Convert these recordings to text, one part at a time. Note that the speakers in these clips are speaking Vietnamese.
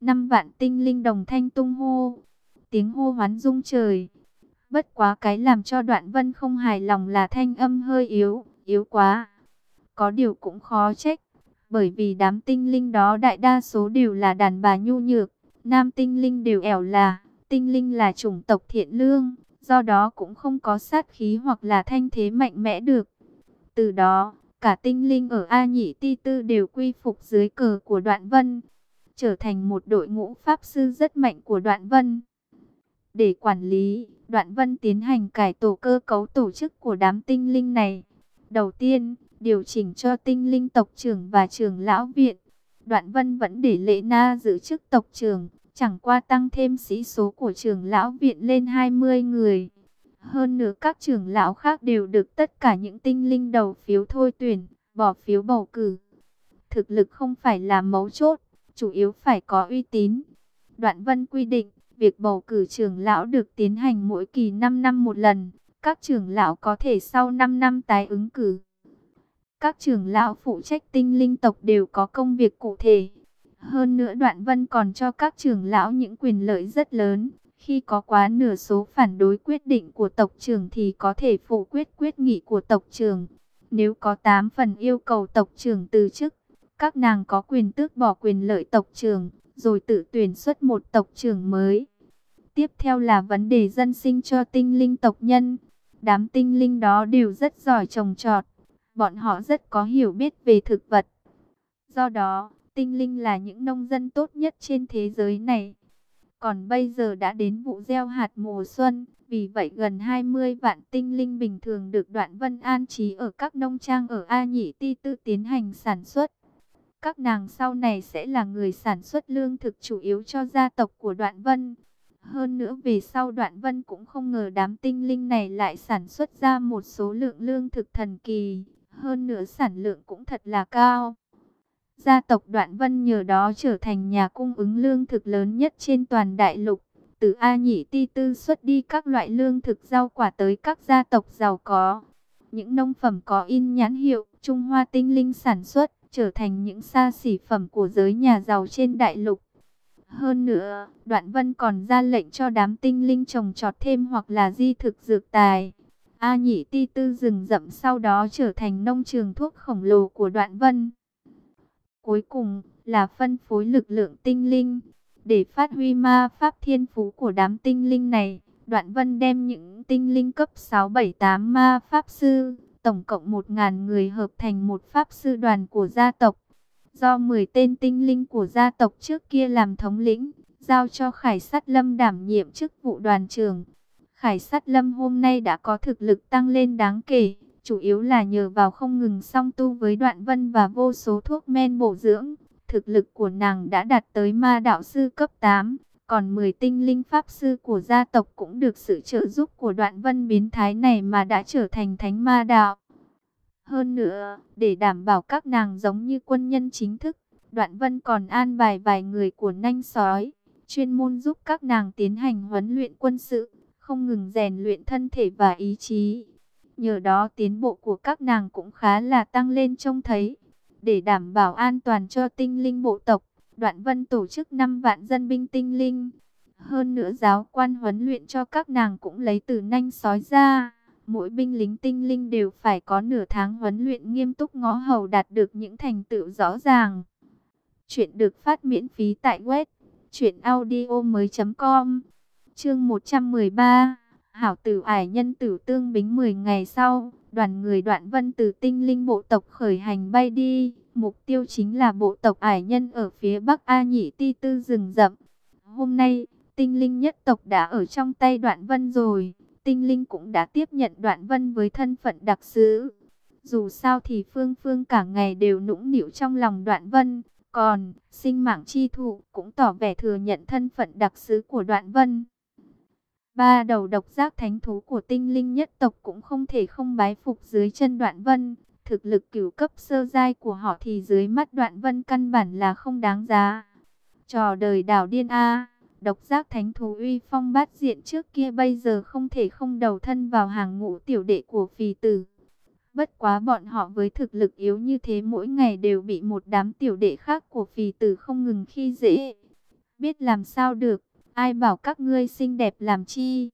năm vạn tinh linh đồng thanh tung hô. Tiếng hô hoán rung trời. Bất quá cái làm cho đoạn vân không hài lòng là thanh âm hơi yếu, yếu quá. Có điều cũng khó trách, bởi vì đám tinh linh đó đại đa số đều là đàn bà nhu nhược, nam tinh linh đều ẻo là, tinh linh là chủng tộc thiện lương, do đó cũng không có sát khí hoặc là thanh thế mạnh mẽ được. Từ đó, cả tinh linh ở A Nhị Ti Tư đều quy phục dưới cờ của Đoạn Vân, trở thành một đội ngũ pháp sư rất mạnh của Đoạn Vân. Để quản lý, Đoạn Vân tiến hành cải tổ cơ cấu tổ chức của đám tinh linh này. Đầu tiên, điều chỉnh cho tinh linh tộc trưởng và trưởng lão viện. Đoạn Vân vẫn để Lệ Na giữ chức tộc trưởng, chẳng qua tăng thêm sĩ số của trưởng lão viện lên 20 người. Hơn nữa các trưởng lão khác đều được tất cả những tinh linh đầu phiếu thôi tuyển, bỏ phiếu bầu cử. Thực lực không phải là mấu chốt, chủ yếu phải có uy tín. Đoạn Vân quy định, việc bầu cử trưởng lão được tiến hành mỗi kỳ 5 năm một lần. Các trưởng lão có thể sau 5 năm tái ứng cử. Các trưởng lão phụ trách tinh linh tộc đều có công việc cụ thể. Hơn nữa Đoạn Vân còn cho các trưởng lão những quyền lợi rất lớn. Khi có quá nửa số phản đối quyết định của tộc trưởng thì có thể phủ quyết quyết nghị của tộc trưởng. Nếu có 8 phần yêu cầu tộc trưởng từ chức, các nàng có quyền tước bỏ quyền lợi tộc trưởng, rồi tự tuyển xuất một tộc trưởng mới. Tiếp theo là vấn đề dân sinh cho tinh linh tộc nhân. Đám tinh linh đó đều rất giỏi trồng trọt, bọn họ rất có hiểu biết về thực vật. Do đó, tinh linh là những nông dân tốt nhất trên thế giới này. Còn bây giờ đã đến vụ gieo hạt mùa xuân, vì vậy gần 20 vạn tinh linh bình thường được đoạn vân an trí ở các nông trang ở A Nhĩ Ti Tư tiến hành sản xuất. Các nàng sau này sẽ là người sản xuất lương thực chủ yếu cho gia tộc của đoạn vân. Hơn nữa về sau đoạn vân cũng không ngờ đám tinh linh này lại sản xuất ra một số lượng lương thực thần kỳ. Hơn nữa sản lượng cũng thật là cao. Gia tộc Đoạn Vân nhờ đó trở thành nhà cung ứng lương thực lớn nhất trên toàn đại lục. Từ A Nhĩ Ti Tư xuất đi các loại lương thực rau quả tới các gia tộc giàu có. Những nông phẩm có in nhãn hiệu Trung Hoa tinh linh sản xuất, trở thành những xa xỉ phẩm của giới nhà giàu trên đại lục. Hơn nữa, Đoạn Vân còn ra lệnh cho đám tinh linh trồng trọt thêm hoặc là di thực dược tài. A Nhị Ti Tư rừng rậm sau đó trở thành nông trường thuốc khổng lồ của Đoạn Vân. Cuối cùng là phân phối lực lượng tinh linh. Để phát huy ma pháp thiên phú của đám tinh linh này, Đoạn Vân đem những tinh linh cấp 6, 7, 8 ma pháp sư, tổng cộng 1.000 người hợp thành một pháp sư đoàn của gia tộc. Do 10 tên tinh linh của gia tộc trước kia làm thống lĩnh, giao cho Khải Sát Lâm đảm nhiệm chức vụ đoàn trưởng. Khải Sát Lâm hôm nay đã có thực lực tăng lên đáng kể chủ yếu là nhờ vào không ngừng song tu với đoạn vân và vô số thuốc men bổ dưỡng. Thực lực của nàng đã đạt tới ma đạo sư cấp 8, còn 10 tinh linh pháp sư của gia tộc cũng được sự trợ giúp của đoạn vân biến thái này mà đã trở thành thánh ma đạo. Hơn nữa, để đảm bảo các nàng giống như quân nhân chính thức, đoạn vân còn an bài vài người của nanh sói, chuyên môn giúp các nàng tiến hành huấn luyện quân sự, không ngừng rèn luyện thân thể và ý chí. Nhờ đó tiến bộ của các nàng cũng khá là tăng lên trông thấy. Để đảm bảo an toàn cho tinh linh bộ tộc, Đoạn Vân tổ chức 5 vạn dân binh tinh linh. Hơn nữa giáo quan huấn luyện cho các nàng cũng lấy từ nanh sói ra. Mỗi binh lính tinh linh đều phải có nửa tháng huấn luyện nghiêm túc ngõ hầu đạt được những thành tựu rõ ràng. Chuyện được phát miễn phí tại web truyệnaudiomoi.com. Chương 113 Hảo tử ải nhân tử tương bính 10 ngày sau, đoàn người đoạn vân từ tinh linh bộ tộc khởi hành bay đi. Mục tiêu chính là bộ tộc ải nhân ở phía bắc A Nhĩ Ti Tư rừng rậm. Hôm nay, tinh linh nhất tộc đã ở trong tay đoạn vân rồi. Tinh linh cũng đã tiếp nhận đoạn vân với thân phận đặc sứ. Dù sao thì phương phương cả ngày đều nũng nịu trong lòng đoạn vân. Còn, sinh mạng chi thụ cũng tỏ vẻ thừa nhận thân phận đặc sứ của đoạn vân. Ba đầu độc giác thánh thú của tinh linh nhất tộc cũng không thể không bái phục dưới chân đoạn vân. Thực lực cửu cấp sơ giai của họ thì dưới mắt đoạn vân căn bản là không đáng giá. Trò đời đảo điên A, độc giác thánh thú uy phong bát diện trước kia bây giờ không thể không đầu thân vào hàng ngũ tiểu đệ của phì tử. Bất quá bọn họ với thực lực yếu như thế mỗi ngày đều bị một đám tiểu đệ khác của phì tử không ngừng khi dễ. Biết làm sao được, ai bảo các ngươi xinh đẹp làm chi?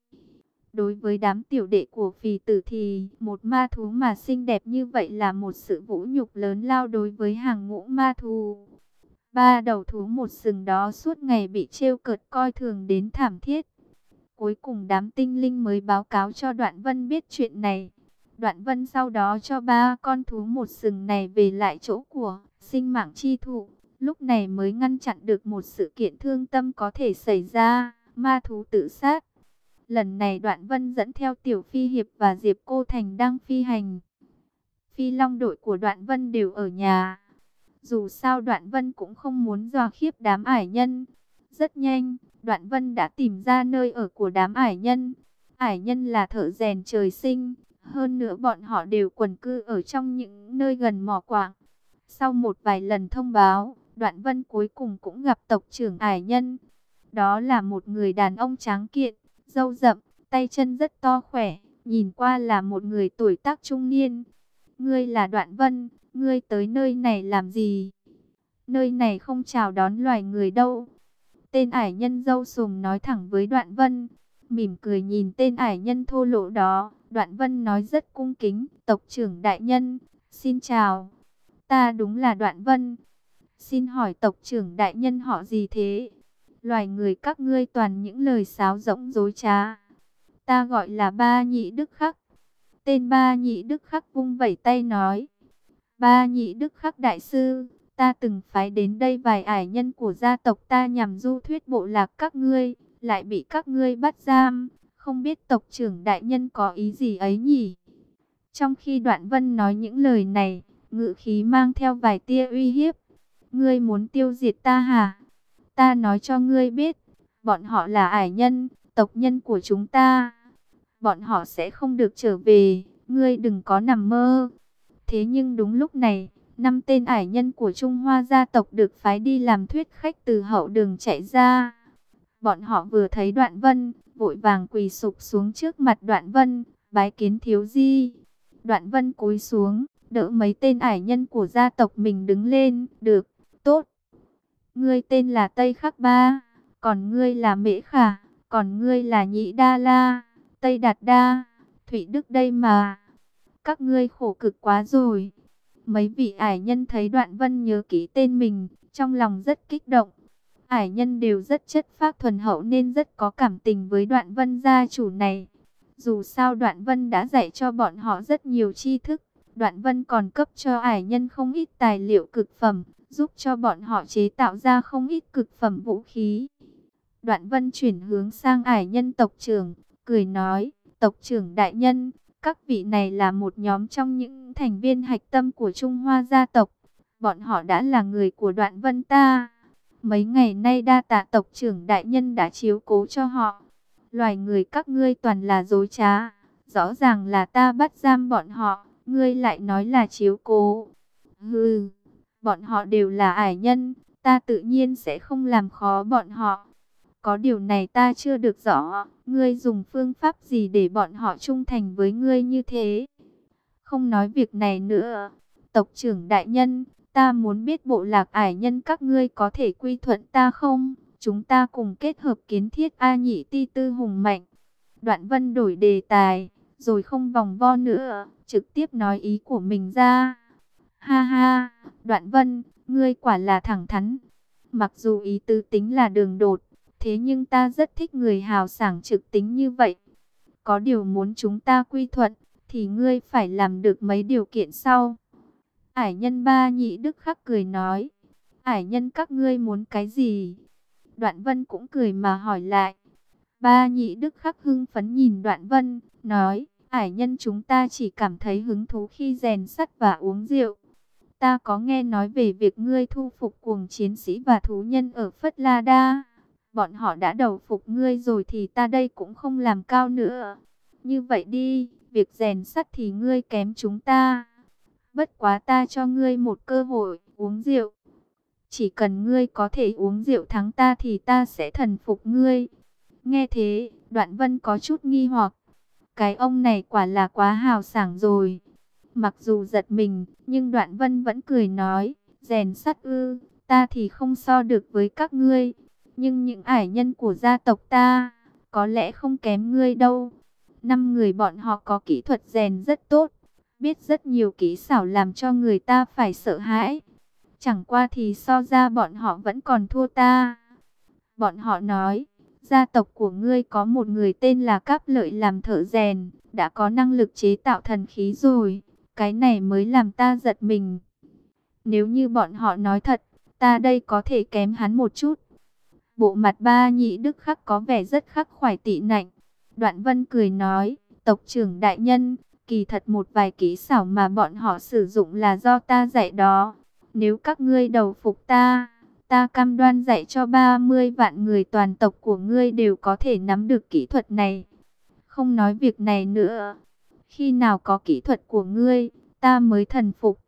Đối với đám tiểu đệ của phì tử thì một ma thú mà xinh đẹp như vậy là một sự vũ nhục lớn lao đối với hàng ngũ ma thú. Ba đầu thú một sừng đó suốt ngày bị trêu cợt coi thường đến thảm thiết. Cuối cùng đám tinh linh mới báo cáo cho Đoạn Vân biết chuyện này. Đoạn Vân sau đó cho ba con thú một sừng này về lại chỗ của sinh mạng chi thụ. Lúc này mới ngăn chặn được một sự kiện thương tâm có thể xảy ra, ma thú tự sát. Lần này Đoạn Vân dẫn theo Tiểu Phi Hiệp và Diệp Cô Thành đang phi hành. Phi Long đội của Đoạn Vân đều ở nhà. Dù sao Đoạn Vân cũng không muốn dò khiếp đám ải nhân. Rất nhanh, Đoạn Vân đã tìm ra nơi ở của đám ải nhân. Ải nhân là thợ rèn trời sinh. Hơn nữa bọn họ đều quần cư ở trong những nơi gần mỏ quạng. Sau một vài lần thông báo, Đoạn Vân cuối cùng cũng gặp tộc trưởng ải nhân. Đó là một người đàn ông tráng kiện, râu rậm, tay chân rất to khỏe, nhìn qua là một người tuổi tác trung niên. Ngươi là Đoạn Vân, ngươi tới nơi này làm gì? Nơi này không chào đón loài người đâu. Tên ải nhân dâu sùm nói thẳng với Đoạn Vân, mỉm cười nhìn tên ải nhân thô lỗ đó. Đoạn Vân nói rất cung kính, tộc trưởng đại nhân, xin chào. Ta đúng là Đoạn Vân. Xin hỏi tộc trưởng đại nhân họ gì thế? Loài người các ngươi toàn những lời sáo rỗng dối trá. Ta gọi là ba nhị đức khắc. Tên ba nhị đức khắc vung vẩy tay nói. Ba nhị đức khắc đại sư, ta từng phái đến đây vài ải nhân của gia tộc ta nhằm du thuyết bộ lạc các ngươi, lại bị các ngươi bắt giam. Không biết tộc trưởng đại nhân có ý gì ấy nhỉ? Trong khi đoạn vân nói những lời này, ngự khí mang theo vài tia uy hiếp. Ngươi muốn tiêu diệt ta hả? Ta nói cho ngươi biết, bọn họ là ải nhân, tộc nhân của chúng ta. Bọn họ sẽ không được trở về, ngươi đừng có nằm mơ. Thế nhưng đúng lúc này, năm tên ải nhân của Trung Hoa gia tộc được phái đi làm thuyết khách từ hậu đường chạy ra. Bọn họ vừa thấy đoạn vân, vội vàng quỳ sụp xuống trước mặt đoạn vân, bái kiến thiếu di. Đoạn vân cúi xuống, đỡ mấy tên ải nhân của gia tộc mình đứng lên, được, tốt. Ngươi tên là Tây Khắc Ba, còn ngươi là Mễ Khả, còn ngươi là Nhị Đa La, Tây Đạt Đa, Thụy Đức đây mà. Các ngươi khổ cực quá rồi. Mấy vị ải nhân thấy đoạn vân nhớ kỹ tên mình, trong lòng rất kích động. Ải nhân đều rất chất phác thuần hậu nên rất có cảm tình với đoạn vân gia chủ này. Dù sao đoạn vân đã dạy cho bọn họ rất nhiều tri thức. Đoạn vân còn cấp cho ải nhân không ít tài liệu cực phẩm, giúp cho bọn họ chế tạo ra không ít cực phẩm vũ khí. Đoạn vân chuyển hướng sang ải nhân tộc trưởng, cười nói, tộc trưởng đại nhân, các vị này là một nhóm trong những thành viên hạch tâm của Trung Hoa gia tộc. Bọn họ đã là người của đoạn vân ta. Mấy ngày nay đa tạ tộc trưởng đại nhân đã chiếu cố cho họ. Loài người các ngươi toàn là dối trá. Rõ ràng là ta bắt giam bọn họ. Ngươi lại nói là chiếu cố. Hừ, bọn họ đều là ải nhân. Ta tự nhiên sẽ không làm khó bọn họ. Có điều này ta chưa được rõ. Ngươi dùng phương pháp gì để bọn họ trung thành với ngươi như thế? Không nói việc này nữa. Tộc trưởng đại nhân, Ta muốn biết bộ lạc ải nhân các ngươi có thể quy thuận ta không? Chúng ta cùng kết hợp kiến thiết A nhị ti tư hùng mạnh. Đoạn vân đổi đề tài, rồi không vòng vo nữa, trực tiếp nói ý của mình ra. Ha ha, đoạn vân, ngươi quả là thẳng thắn. Mặc dù ý tư tính là đường đột, thế nhưng ta rất thích người hào sảng trực tính như vậy. Có điều muốn chúng ta quy thuận, thì ngươi phải làm được mấy điều kiện sau. Ải nhân ba nhị đức khắc cười nói. Ải nhân các ngươi muốn cái gì? Đoạn vân cũng cười mà hỏi lại. Ba nhị đức khắc hưng phấn nhìn đoạn vân, nói. Ải nhân chúng ta chỉ cảm thấy hứng thú khi rèn sắt và uống rượu. Ta có nghe nói về việc ngươi thu phục cuồng chiến sĩ và thú nhân ở Phất La Đa. Bọn họ đã đầu phục ngươi rồi thì ta đây cũng không làm cao nữa. Như vậy đi, việc rèn sắt thì ngươi kém chúng ta Bất quá ta cho ngươi một cơ hội uống rượu. Chỉ cần ngươi có thể uống rượu thắng ta thì ta sẽ thần phục ngươi. Nghe thế, đoạn vân có chút nghi hoặc. Cái ông này quả là quá hào sảng rồi. Mặc dù giật mình, nhưng đoạn vân vẫn cười nói, rèn sắt ư, ta thì không so được với các ngươi. nhưng những ải nhân của gia tộc ta, có lẽ không kém ngươi đâu. Năm người bọn họ có kỹ thuật rèn rất tốt, biết rất nhiều kỹ xảo làm cho người ta phải sợ hãi. Chẳng qua thì so ra bọn họ vẫn còn thua ta. Bọn họ nói, gia tộc của ngươi có một người tên là Cáp Lợi làm thợ rèn, đã có năng lực chế tạo thần khí rồi. Cái này mới làm ta giật mình. Nếu như bọn họ nói thật, ta đây có thể kém hắn một chút. Bộ mặt ba nhị đức khắc có vẻ rất khắc khoải tị nạnh. Đoạn vân cười nói, tộc trưởng đại nhân, kỳ thật một vài kỹ xảo mà bọn họ sử dụng là do ta dạy đó. Nếu các ngươi đầu phục ta, ta cam đoan dạy cho 30 vạn người toàn tộc của ngươi đều có thể nắm được kỹ thuật này. Không nói việc này nữa. Khi nào có kỹ thuật của ngươi, ta mới thần phục.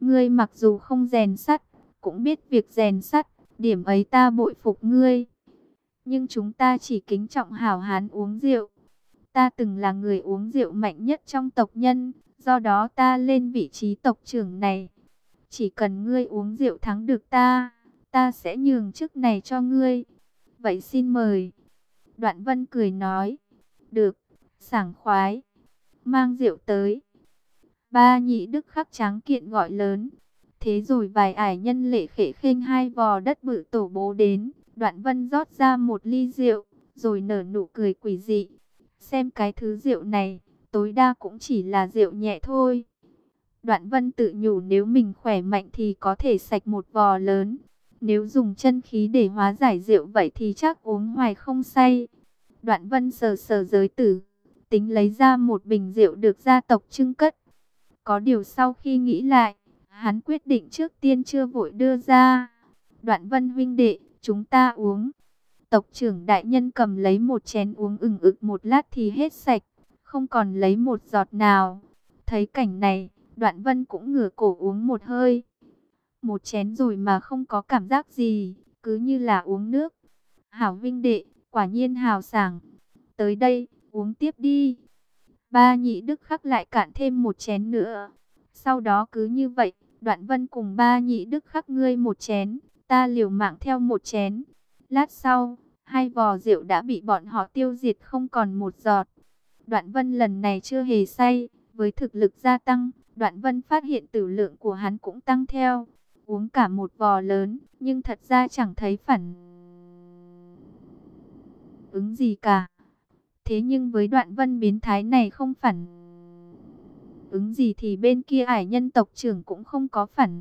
Ngươi mặc dù không rèn sắt, cũng biết việc rèn sắt, điểm ấy ta bội phục ngươi. Nhưng chúng ta chỉ kính trọng hảo hán uống rượu. Ta từng là người uống rượu mạnh nhất trong tộc nhân, do đó ta lên vị trí tộc trưởng này. Chỉ cần ngươi uống rượu thắng được ta, ta sẽ nhường chức này cho ngươi. Vậy xin mời. Đoạn vân cười nói. Được, sảng khoái. Mang rượu tới. Ba nhị đức khắc tráng kiện gọi lớn. Thế rồi vài ải nhân lệ khệ khênh hai vò đất bự tổ bố đến. Đoạn vân rót ra một ly rượu, rồi nở nụ cười quỷ dị. Xem cái thứ rượu này, tối đa cũng chỉ là rượu nhẹ thôi. Đoạn vân tự nhủ nếu mình khỏe mạnh thì có thể sạch một vò lớn. Nếu dùng chân khí để hóa giải rượu vậy thì chắc uống hoài không say. Đoạn vân sờ sờ giới tử, tính lấy ra một bình rượu được gia tộc trưng cất. Có điều sau khi nghĩ lại, hắn quyết định trước tiên chưa vội đưa ra. Đoạn vân huynh đệ, chúng ta uống. Tộc trưởng đại nhân cầm lấy một chén uống ừng ực một lát thì hết sạch, không còn lấy một giọt nào. Thấy cảnh này, đoạn vân cũng ngửa cổ uống một hơi. Một chén rồi mà không có cảm giác gì, cứ như là uống nước. Hảo vinh đệ, quả nhiên hào sảng. Tới đây, uống tiếp đi. Ba nhị đức khắc lại cạn thêm một chén nữa. Sau đó cứ như vậy, đoạn vân cùng ba nhị đức khắc ngươi một chén, ta liều mạng theo một chén. Lát sau, hai vò rượu đã bị bọn họ tiêu diệt không còn một giọt. Đoạn vân lần này chưa hề say, với thực lực gia tăng, đoạn vân phát hiện tử lượng của hắn cũng tăng theo. Uống cả một vò lớn, nhưng thật ra chẳng thấy phản ứng gì cả. Thế nhưng với đoạn vân biến thái này không phản ứng gì thì bên kia ải nhân tộc trưởng cũng không có phản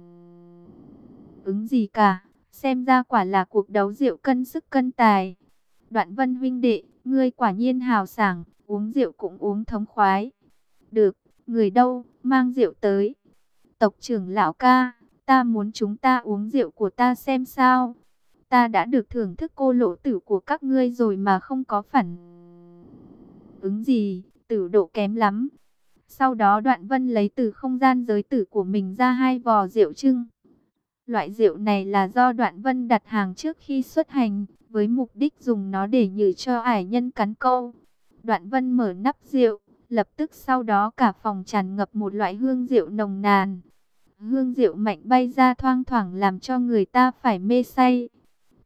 ứng gì cả. Xem ra quả là cuộc đấu rượu cân sức cân tài. Đoạn vân huynh đệ, ngươi quả nhiên hào sảng, uống rượu cũng uống thống khoái. Được, người đâu, mang rượu tới. Tộc trưởng lão ca, ta muốn chúng ta uống rượu của ta xem sao. Ta đã được thưởng thức cô lộ tử của các ngươi rồi mà không có phản ứng gì, tử độ kém lắm. Sau đó đoạn vân lấy từ không gian giới tử của mình ra hai vò rượu trưng. Loại rượu này là do đoạn vân đặt hàng trước khi xuất hành, với mục đích dùng nó để nhử cho ải nhân cắn câu. Đoạn vân mở nắp rượu, lập tức sau đó cả phòng tràn ngập một loại hương rượu nồng nàn. Hương rượu mạnh bay ra thoang thoảng làm cho người ta phải mê say.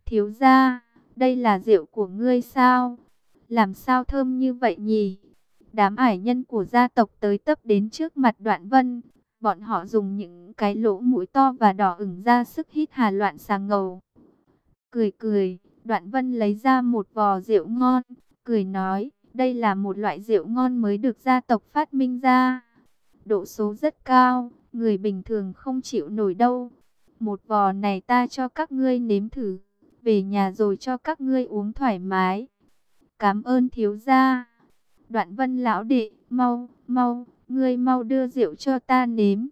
Thiếu gia, đây là rượu của ngươi sao? Làm sao thơm như vậy nhỉ? Đám ải nhân của gia tộc tới tấp đến trước mặt đoạn vân. Bọn họ dùng những cái lỗ mũi to và đỏ ửng ra sức hít hà loạn sàng ngầu. Cười cười, đoạn vân lấy ra một vò rượu ngon, cười nói, đây là một loại rượu ngon mới được gia tộc phát minh ra. Độ số rất cao, người bình thường không chịu nổi đâu. Một vò này ta cho các ngươi nếm thử, về nhà rồi cho các ngươi uống thoải mái. Cảm ơn thiếu gia. Đoạn vân lão đệ, mau, mau, ngươi mau đưa rượu cho ta nếm.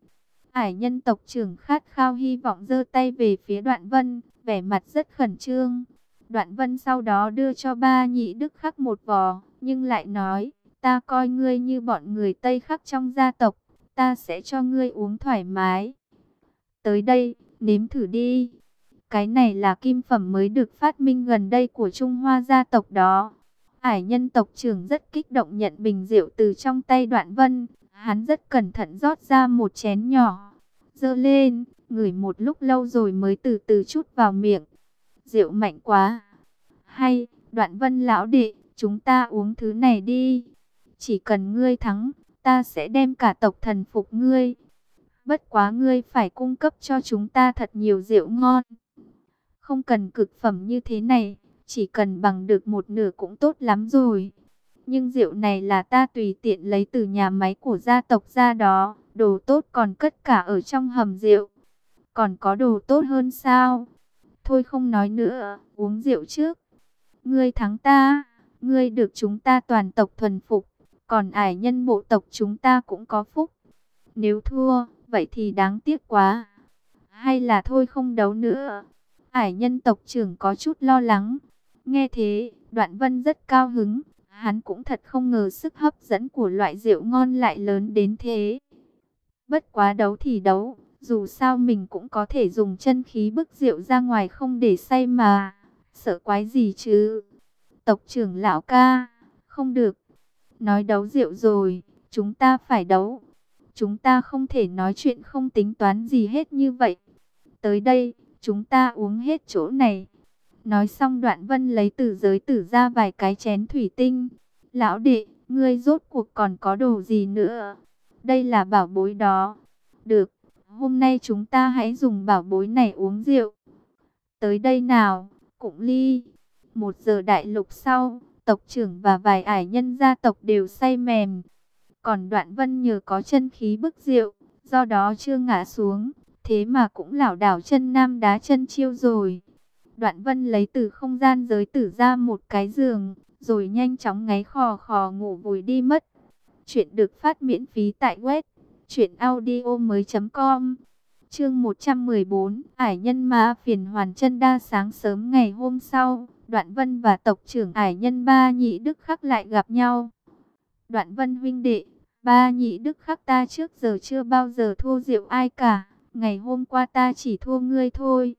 Ải nhân tộc trưởng khát khao hy vọng giơ tay về phía đoạn vân, vẻ mặt rất khẩn trương. Đoạn vân sau đó đưa cho ba nhị đức khắc một vò, nhưng lại nói, ta coi ngươi như bọn người Tây khắc trong gia tộc, ta sẽ cho ngươi uống thoải mái. Tới đây, nếm thử đi. Cái này là kim phẩm mới được phát minh gần đây của Trung Hoa gia tộc đó. Ải nhân tộc trưởng rất kích động nhận bình rượu từ trong tay đoạn vân. Hắn rất cẩn thận rót ra một chén nhỏ. Dơ lên, ngửi một lúc lâu rồi mới từ từ chút vào miệng. Rượu mạnh quá. Hay, đoạn vân lão đệ, chúng ta uống thứ này đi. Chỉ cần ngươi thắng, ta sẽ đem cả tộc thần phục ngươi. Bất quá ngươi phải cung cấp cho chúng ta thật nhiều rượu ngon. Không cần cực phẩm như thế này, chỉ cần bằng được một nửa cũng tốt lắm rồi. Nhưng rượu này là ta tùy tiện lấy từ nhà máy của gia tộc ra đó, đồ tốt còn cất cả ở trong hầm rượu. Còn có đồ tốt hơn sao? Thôi không nói nữa, uống rượu trước. Ngươi thắng ta, ngươi được chúng ta toàn tộc thuần phục, còn ải nhân bộ tộc chúng ta cũng có phúc. Nếu thua, vậy thì đáng tiếc quá. Hay là thôi không đấu nữa. Ải nhân tộc trưởng có chút lo lắng. Nghe thế, đoạn vân rất cao hứng. Hắn cũng thật không ngờ sức hấp dẫn của loại rượu ngon lại lớn đến thế. Bất quá đấu thì đấu, dù sao mình cũng có thể dùng chân khí bức rượu ra ngoài không để say mà. Sợ quái gì chứ? Tộc trưởng lão ca, không được. Nói đấu rượu rồi, chúng ta phải đấu. Chúng ta không thể nói chuyện không tính toán gì hết như vậy. Tới đây, chúng ta uống hết chỗ này. Nói xong đoạn vân lấy từ giới tử ra vài cái chén thủy tinh. Lão đệ, ngươi rốt cuộc còn có đồ gì nữa? Đây là bảo bối đó. Được, hôm nay chúng ta hãy dùng bảo bối này uống rượu. Tới đây nào, cũng ly. Một giờ đại lục sau, tộc trưởng và vài ải nhân gia tộc đều say mềm. Còn đoạn vân nhờ có chân khí bức rượu, do đó chưa ngã xuống, thế mà cũng lảo đảo chân nam đá chân chiêu rồi. Đoạn vân lấy từ không gian giới tử ra một cái giường, rồi nhanh chóng ngáy khò khò ngủ vùi đi mất. Chuyện được phát miễn phí tại web truyệnaudiomoi.com. Chương 114, Ải nhân ma phiền hoàn chân đa sáng sớm ngày hôm sau, Đoạn Vân và tộc trưởng Ải nhân ba nhị đức khắc lại gặp nhau. Đoạn Vân huynh đệ, ba nhị đức khắc ta trước giờ chưa bao giờ thua rượu ai cả, ngày hôm qua ta chỉ thua ngươi thôi.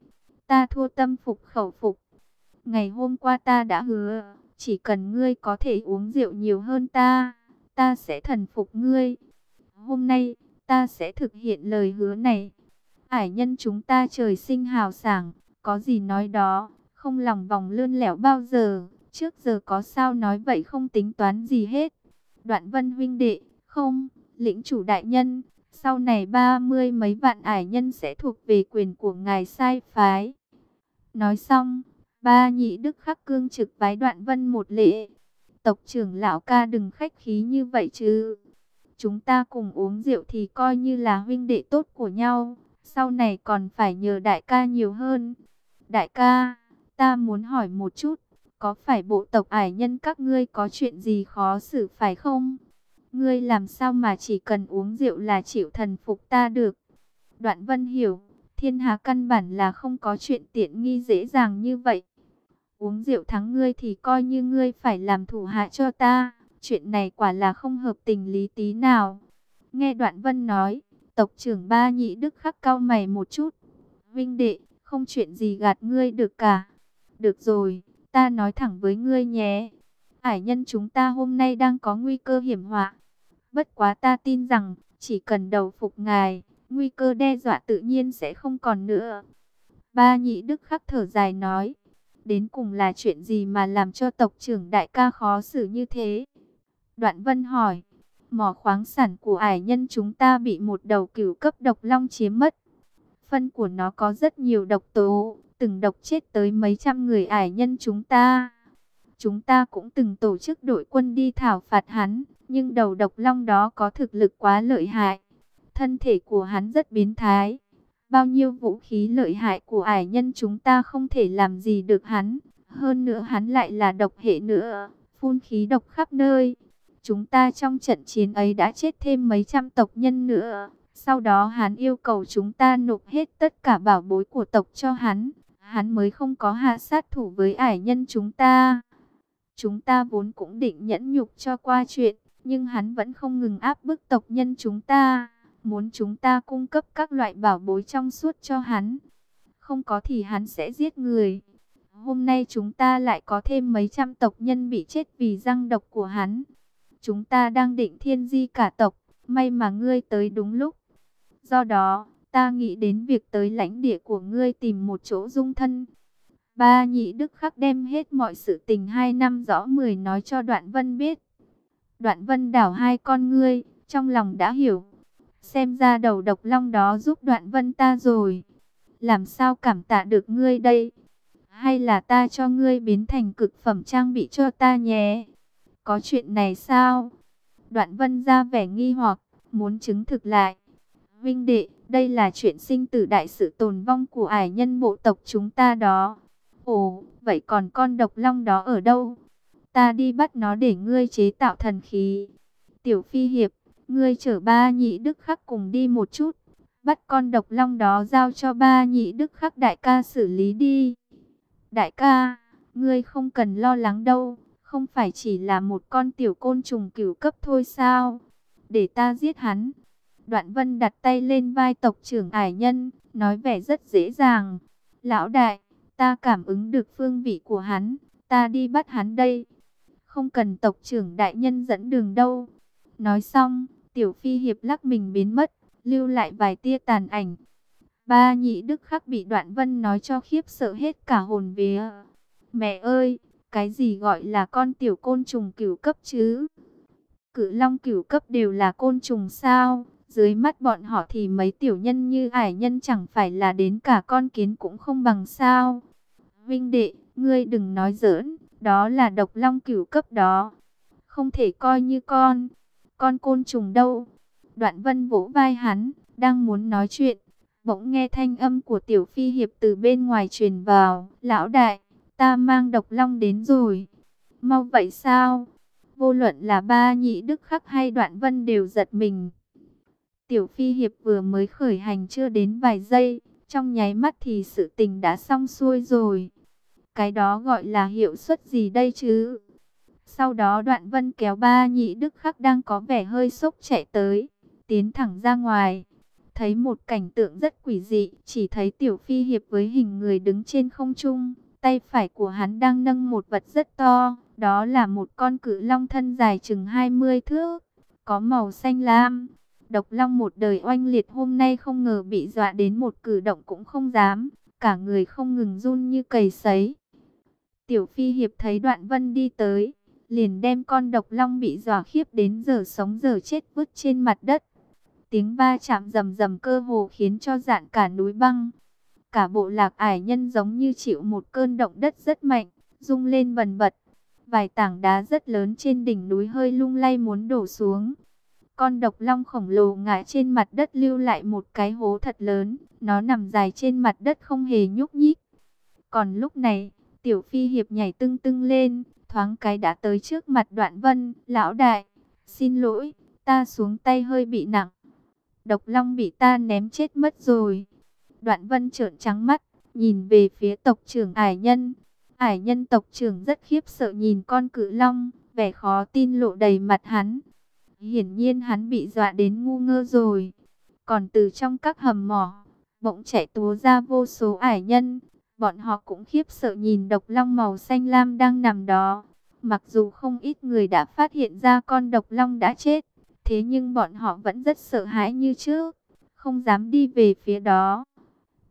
Ta thua tâm phục khẩu phục. Ngày hôm qua ta đã hứa, chỉ cần ngươi có thể uống rượu nhiều hơn ta, ta sẽ thần phục ngươi. Hôm nay, ta sẽ thực hiện lời hứa này. Ải nhân chúng ta trời sinh hào sảng, có gì nói đó, không lòng vòng lươn lẻo bao giờ. Trước giờ có sao nói vậy không tính toán gì hết. Đoạn vân huynh đệ, không, lĩnh chủ đại nhân, sau này ba mươi mấy vạn ải nhân sẽ thuộc về quyền của ngài sai phái. Nói xong, ba nhị đức khắc cương trực vái đoạn vân một lễ. Tộc trưởng lão ca đừng khách khí như vậy chứ. Chúng ta cùng uống rượu thì coi như là huynh đệ tốt của nhau. Sau này còn phải nhờ đại ca nhiều hơn. Đại ca, ta muốn hỏi một chút. Có phải bộ tộc ải nhân các ngươi có chuyện gì khó xử phải không? Ngươi làm sao mà chỉ cần uống rượu là chịu thần phục ta được? Đoạn vân hiểu, thiên hà căn bản là không có chuyện tiện nghi dễ dàng như vậy. Uống rượu thắng ngươi thì coi như ngươi phải làm thủ hạ cho ta. Chuyện này quả là không hợp tình lý tí nào. Nghe đoạn vân nói, tộc trưởng ba nhị đức khắc cao mày một chút. Vinh đệ, không chuyện gì gạt ngươi được cả. Được rồi, ta nói thẳng với ngươi nhé. Ải nhân chúng ta hôm nay đang có nguy cơ hiểm họa. Bất quá ta tin rằng, chỉ cần đầu phục ngài, nguy cơ đe dọa tự nhiên sẽ không còn nữa. Ba nhị đức khắc thở dài nói, đến cùng là chuyện gì mà làm cho tộc trưởng đại ca khó xử như thế? Đoạn vân hỏi, mỏ khoáng sản của ải nhân chúng ta bị một đầu cửu cấp độc long chiếm mất. Phân của nó có rất nhiều độc tố, từng độc chết tới mấy trăm người ải nhân chúng ta. Chúng ta cũng từng tổ chức đội quân đi thảo phạt hắn, nhưng đầu độc long đó có thực lực quá lợi hại. Thân thể của hắn rất biến thái. Bao nhiêu vũ khí lợi hại của ải nhân chúng ta không thể làm gì được hắn. Hơn nữa hắn lại là độc hệ nữa, phun khí độc khắp nơi. Chúng ta trong trận chiến ấy đã chết thêm mấy trăm tộc nhân nữa. Sau đó hắn yêu cầu chúng ta nộp hết tất cả bảo bối của tộc cho hắn. Hắn mới không có hạ sát thủ với ải nhân chúng ta. Chúng ta vốn cũng định nhẫn nhục cho qua chuyện. Nhưng hắn vẫn không ngừng áp bức tộc nhân chúng ta. Muốn chúng ta cung cấp các loại bảo bối trong suốt cho hắn. Không có thì hắn sẽ giết người. Hôm nay chúng ta lại có thêm mấy trăm tộc nhân bị chết vì răng độc của hắn. Chúng ta đang định thiên di cả tộc, may mà ngươi tới đúng lúc. Do đó, ta nghĩ đến việc tới lãnh địa của ngươi tìm một chỗ dung thân. Ba nhị đức khắc đem hết mọi sự tình hai năm rõ mười nói cho Đoạn Vân biết. Đoạn Vân đảo hai con ngươi, trong lòng đã hiểu. Xem ra đầu độc long đó giúp Đoạn Vân ta rồi. Làm sao cảm tạ được ngươi đây? Hay là ta cho ngươi biến thành cực phẩm trang bị cho ta nhé? Có chuyện này sao? Đoạn Vân ra vẻ nghi hoặc, muốn chứng thực lại. Vinh đệ, đây là chuyện sinh tử đại sự tồn vong của ải nhân bộ tộc chúng ta đó. Ồ, vậy còn con độc long đó ở đâu? Ta đi bắt nó để ngươi chế tạo thần khí. Tiểu Phi Hiệp, ngươi chở ba nhị đức khắc cùng đi một chút. Bắt con độc long đó giao cho ba nhị đức khắc đại ca xử lý đi. Đại ca, ngươi không cần lo lắng đâu. Không phải chỉ là một con tiểu côn trùng cửu cấp thôi sao? Để ta giết hắn. Đoạn vân đặt tay lên vai tộc trưởng ải nhân, nói vẻ rất dễ dàng. Lão đại, ta cảm ứng được phương vị của hắn, ta đi bắt hắn đây. Không cần tộc trưởng đại nhân dẫn đường đâu. Nói xong, tiểu phi hiệp lắc mình biến mất, lưu lại vài tia tàn ảnh. Ba nhị đức khắc bị đoạn vân nói cho khiếp sợ hết cả hồn vía. Mẹ ơi, cái gì gọi là con tiểu côn trùng cửu cấp chứ? Cự long cửu cấp đều là côn trùng sao? Dưới mắt bọn họ thì mấy tiểu nhân như ải nhân chẳng phải là đến cả con kiến cũng không bằng sao. Vinh đệ, ngươi đừng nói giỡn, đó là độc long cửu cấp đó. Không thể coi như con, con côn trùng đâu. Đoạn vân vỗ vai hắn, đang muốn nói chuyện. Bỗng nghe thanh âm của tiểu phi hiệp từ bên ngoài truyền vào. Lão đại, ta mang độc long đến rồi. Mau vậy sao? Vô luận là ba nhị đức khắc hay đoạn vân đều giật mình. Tiểu Phi Hiệp vừa mới khởi hành chưa đến vài giây, trong nháy mắt thì sự tình đã xong xuôi rồi. Cái đó gọi là hiệu suất gì đây chứ? Sau đó đoạn vân kéo ba nhị đức khắc đang có vẻ hơi sốc chạy tới, tiến thẳng ra ngoài. Thấy một cảnh tượng rất quỷ dị, chỉ thấy Tiểu Phi Hiệp với hình người đứng trên không trung. Tay phải của hắn đang nâng một vật rất to, đó là một con cự long thân dài chừng 20 thước, có màu xanh lam. Độc Long một đời oanh liệt hôm nay không ngờ bị dọa đến một cử động cũng không dám, cả người không ngừng run như cầy sấy. Tiểu Phi Hiệp thấy Đoạn Vân đi tới, liền đem con Độc Long bị dọa khiếp đến giờ sống giờ chết vứt trên mặt đất. Tiếng ba chạm rầm rầm cơ hồ khiến cho dạn cả núi băng. Cả bộ lạc ải nhân giống như chịu một cơn động đất rất mạnh, rung lên bần bật. Vài tảng đá rất lớn trên đỉnh núi hơi lung lay muốn đổ xuống. Con độc long khổng lồ ngã trên mặt đất lưu lại một cái hố thật lớn. Nó nằm dài trên mặt đất không hề nhúc nhích. Còn lúc này, tiểu phi hiệp nhảy tưng tưng lên, thoáng cái đã tới trước mặt đoạn vân. Lão đại, xin lỗi, ta xuống tay hơi bị nặng. Độc long bị ta ném chết mất rồi. Đoạn vân trợn trắng mắt, nhìn về phía tộc trưởng ải nhân. Ải nhân tộc trưởng rất khiếp sợ nhìn con cự long, vẻ khó tin lộ đầy mặt hắn. Hiển nhiên hắn bị dọa đến ngu ngơ rồi. Còn từ trong các hầm mỏ, bỗng chạy túa ra vô số ải nhân. Bọn họ cũng khiếp sợ nhìn độc long màu xanh lam đang nằm đó. Mặc dù không ít người đã phát hiện ra con độc long đã chết, thế nhưng bọn họ vẫn rất sợ hãi như trước, không dám đi về phía đó.